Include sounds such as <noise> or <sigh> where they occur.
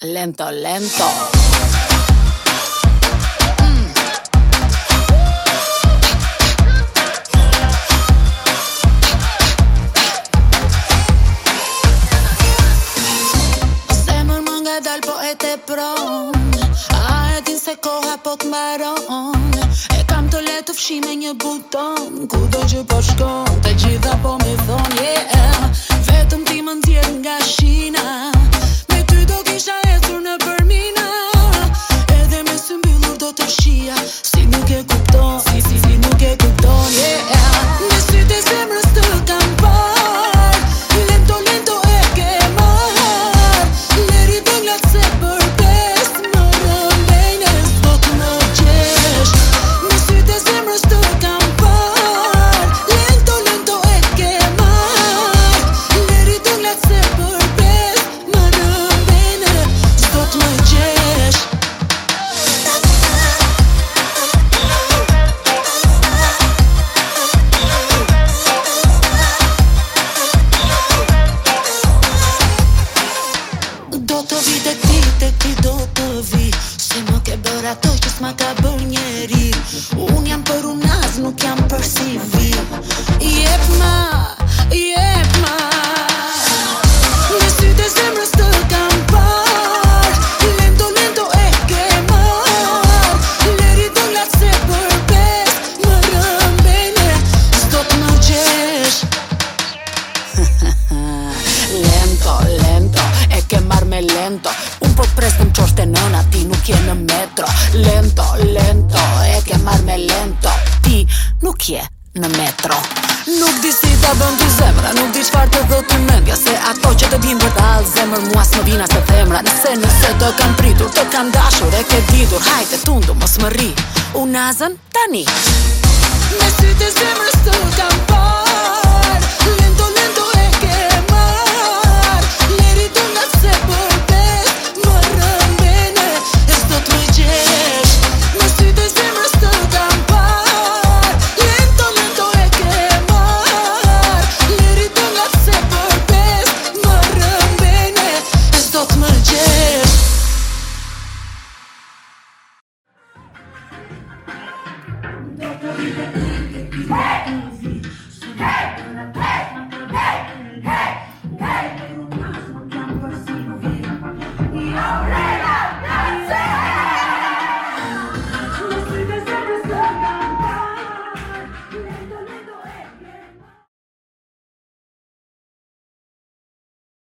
Lento lento Mmm më po e të se koha po E kam letë fshi me një buton kudo që po shkon Të gjitha po me thonë Ma ka bërë njeri Unë janë për unaz Nuk jam për si sivil Jep ma, jep ma Në sute zemrës të kam parë Lento, lento e ke marrë Leri do n'latë se për Më rëmë bëjnë e stotë më <laughs> Lento, lento e ke marrë me lento Unë për po prestëm qorë s'tenon A ti nuk je në metro ta bën ti zemra Nuk di qfar të dhe të mendja Se ato që të bimë për t'al zemër Mua s'më më vina se themra Nëse nëse të kam pritur Të kam dashur e ke didur Hajte tundu mos më ri Unazën tani Me sytë zemë